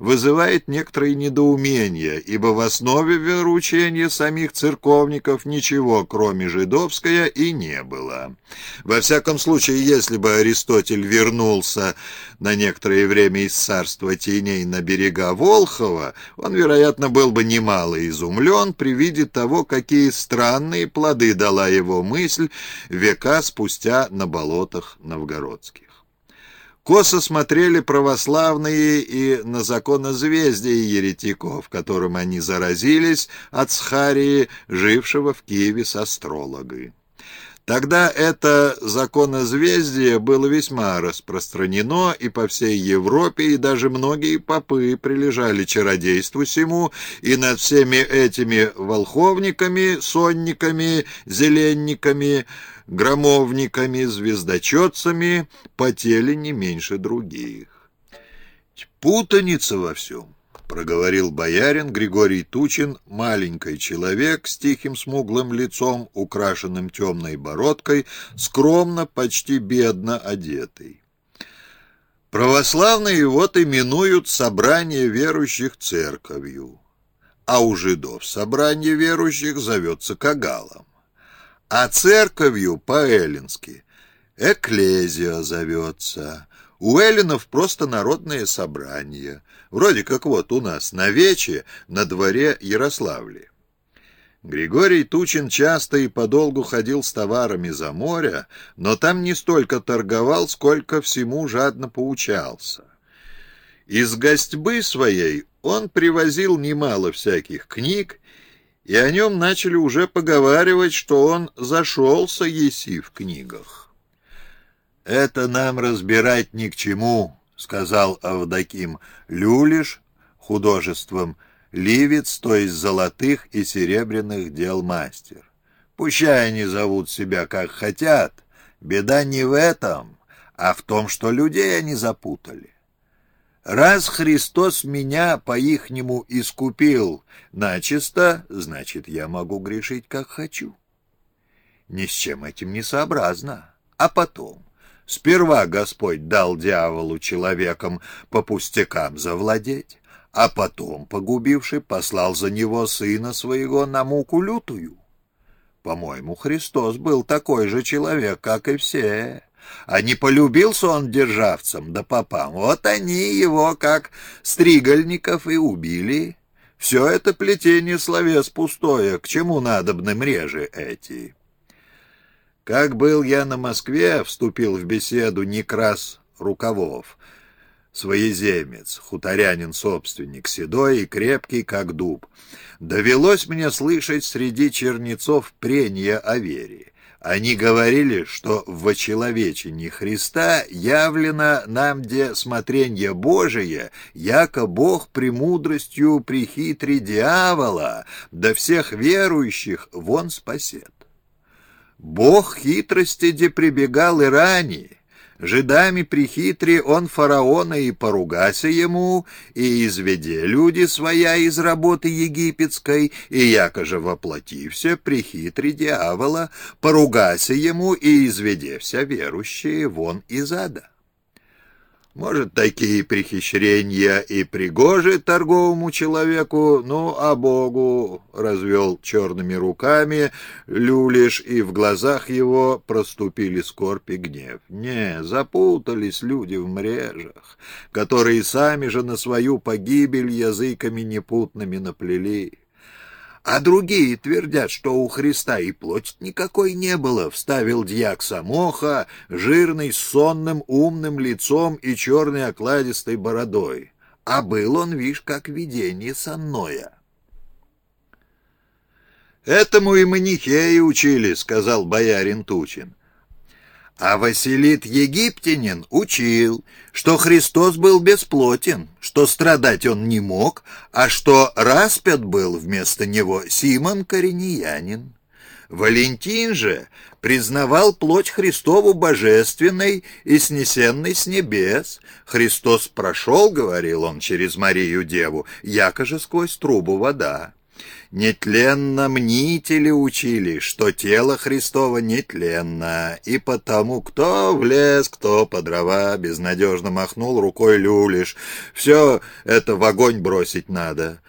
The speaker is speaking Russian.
вызывает некоторое недоумение, ибо в основе вероучения самих церковников ничего, кроме жидовское, и не было. Во всяком случае, если бы Аристотель вернулся на некоторое время из царства теней на берега Волхова, он, вероятно, был бы немало изумлен при виде того, какие странные плоды дала его мысль века спустя на болотах новгородских. Косо смотрели православные и на законозвездие еретиков, которым они заразились от Схарии, жившего в Киеве с астрологой. Тогда это законозвездие было весьма распространено и по всей Европе, и даже многие попы прилежали чародейству сему, и над всеми этими волховниками, сонниками, зеленниками, громовниками, звездочетцами потели не меньше других. Путаница во всем проговорил боярин Григорий Тучин, маленький человек с тихим смуглым лицом, украшенным темной бородкой, скромно, почти бедно одетый. Православные вот именуют собрание верующих церковью, а у жидов собрание верующих зовется кагалом, а церковью по-эллински эклезия зовется, у эллинов просто народное собрание, вроде как вот у нас на Вече на дворе Ярославли. Григорий Тучин часто и подолгу ходил с товарами за море, но там не столько торговал, сколько всему жадно поучался. Из гостьбы своей он привозил немало всяких книг, и о нем начали уже поговаривать, что он зашелся еси в книгах. «Это нам разбирать ни к чему», — сказал Авдоким. «Люлиш художеством, ливец, то есть золотых и серебряных дел мастер. Пущай они зовут себя как хотят. Беда не в этом, а в том, что людей они запутали. Раз Христос меня по-ихнему искупил начисто, значит, я могу грешить как хочу. Ни с чем этим не сообразно. А потом, Сперва Господь дал дьяволу человеком по пустякам завладеть, а потом, погубивший, послал за него сына своего на муку лютую. По-моему, Христос был такой же человек, как и все. А не полюбился он державцам да попам, вот они его, как стригольников, и убили. Все это плетение словес пустое, к чему надобны мрежи эти?» Как был я на Москве, вступил в беседу Некрас Рукавов, своеземец, хуторянин-собственник, седой и крепкий, как дуб. Довелось мне слышать среди чернецов прения о вере. Они говорили, что в очеловечении Христа явлено нам, где смотренье Божие, яко Бог премудростью прихитри дьявола, да всех верующих вон спасет. Бог хитрости де прибегал и ранее. Жидами прихитри он фараона и поругася ему, и изведе люди своя из работы египетской, и якоже воплотився прихитри дьявола, поругася ему и изведе вся верующие вон из ада. Может, такие прихищрения и пригожи торговому человеку, ну, а Богу развел черными руками люлиш, и в глазах его проступили скорбь и гнев. Не, запутались люди в мрежах, которые сами же на свою погибель языками непутными наплели. А другие твердят, что у Христа и плоть никакой не было, вставил дьяк Самоха, жирный, с сонным, умным лицом и черной окладистой бородой. А был он, вишь, как видение сонное. «Этому и манихеи учили», — сказал боярин Тучин. А Василит Египтянин учил, что Христос был бесплотен, что страдать он не мог, а что распят был вместо него Симон Кореньянин. Валентин же признавал плоть Христову божественной и снесенной с небес. Христос прошел, говорил он, через Марию Деву, якоже сквозь трубу вода. Нетленно мнители учили, что тело Христово нетленно, и потому кто в лес, кто по дрова, безнадежно махнул рукой люлиш. Все это в огонь бросить надо.